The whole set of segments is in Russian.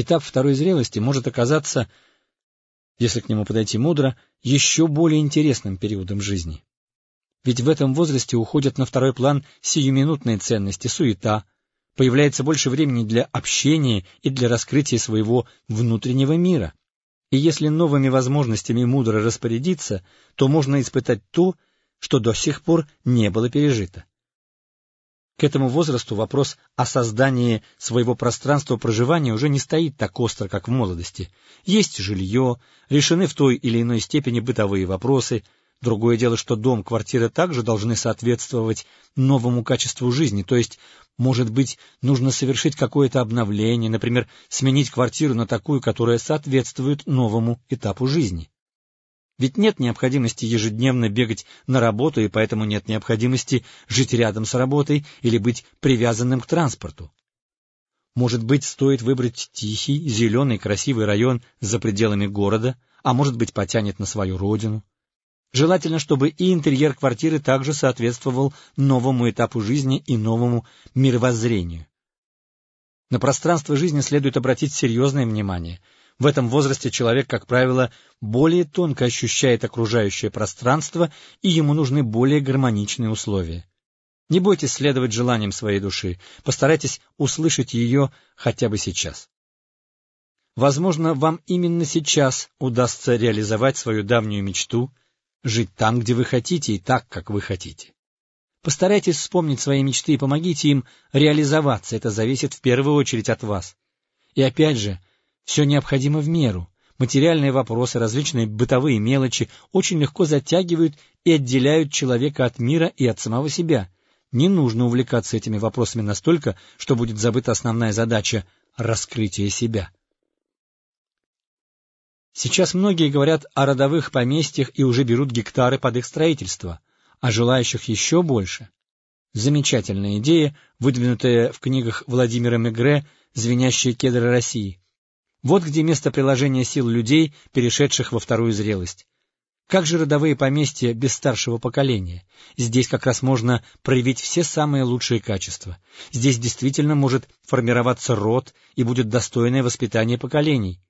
Этап второй зрелости может оказаться, если к нему подойти мудро, еще более интересным периодом жизни. Ведь в этом возрасте уходят на второй план сиюминутные ценности, суета, появляется больше времени для общения и для раскрытия своего внутреннего мира. И если новыми возможностями мудро распорядиться, то можно испытать то, что до сих пор не было пережито. К этому возрасту вопрос о создании своего пространства проживания уже не стоит так остро, как в молодости. Есть жилье, решены в той или иной степени бытовые вопросы. Другое дело, что дом, квартира также должны соответствовать новому качеству жизни, то есть, может быть, нужно совершить какое-то обновление, например, сменить квартиру на такую, которая соответствует новому этапу жизни. Ведь нет необходимости ежедневно бегать на работу, и поэтому нет необходимости жить рядом с работой или быть привязанным к транспорту. Может быть, стоит выбрать тихий, зеленый, красивый район за пределами города, а может быть, потянет на свою родину. Желательно, чтобы и интерьер квартиры также соответствовал новому этапу жизни и новому мировоззрению. На пространство жизни следует обратить серьезное внимание — в этом возрасте человек, как правило, более тонко ощущает окружающее пространство, и ему нужны более гармоничные условия. Не бойтесь следовать желаниям своей души, постарайтесь услышать ее хотя бы сейчас. Возможно, вам именно сейчас удастся реализовать свою давнюю мечту, жить там, где вы хотите и так, как вы хотите. Постарайтесь вспомнить свои мечты и помогите им реализоваться, это зависит в первую очередь от вас. И опять же, все необходимо в меру. Материальные вопросы, различные бытовые мелочи очень легко затягивают и отделяют человека от мира и от самого себя. Не нужно увлекаться этими вопросами настолько, что будет забыта основная задача — раскрытие себя. Сейчас многие говорят о родовых поместьях и уже берут гектары под их строительство, а желающих еще больше. Замечательная идея, выдвинутая в книгах Владимира Мегре «Звенящие кедры России». Вот где место приложения сил людей, перешедших во вторую зрелость. Как же родовые поместья без старшего поколения? Здесь как раз можно проявить все самые лучшие качества. Здесь действительно может формироваться род и будет достойное воспитание поколений.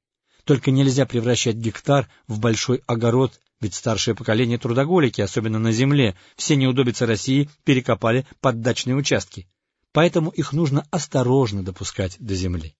Только нельзя превращать гектар в большой огород, ведь старшее поколение трудоголики, особенно на земле, все неудобицы России перекопали под дачные участки. Поэтому их нужно осторожно допускать до земли.